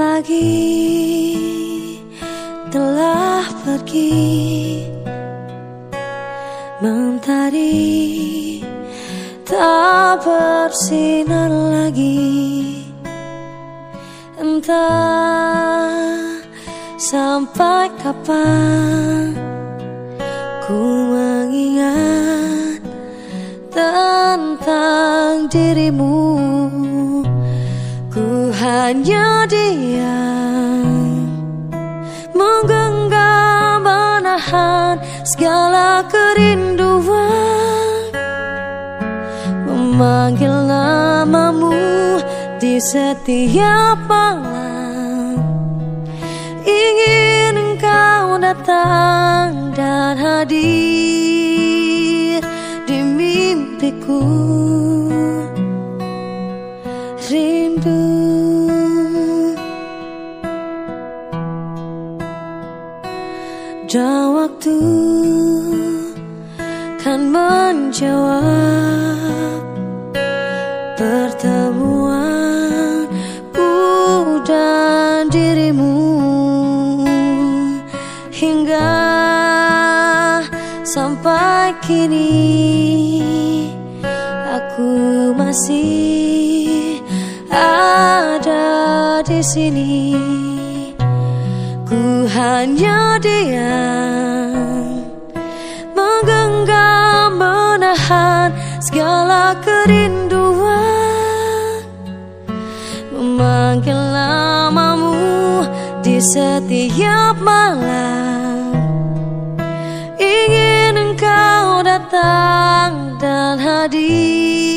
pagi telah pergi. Mentari tak bersinar lagi. Entah sampai kapan Ku mengingat tentang dirimu Ku hanya diam. Menggenggam menahan segala kerinduan. Memanggil namamu di setiap malam. Ingin engkau datang dan hadir di mimpiku Dan waktu kan menjawab Pertemuan ku dan dirimu Hingga sampai kini Aku masih ada di sini. Hanya diam, menggenggam, menahan segala kerinduan, memanggil namamu di setiap malam. Ingin engkau datang dan hadir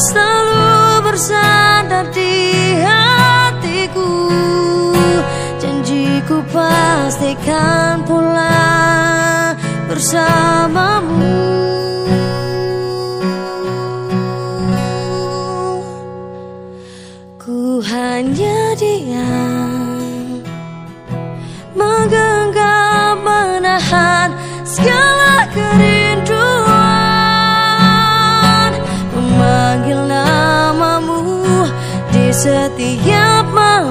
selalu bersandar di hatiku. Janjiku pastikan pulang bersamamu. Ku hanya diam Menggenggam menahan segala setiap malam.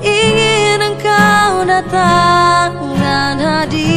Ingin engkau datang dan hadir.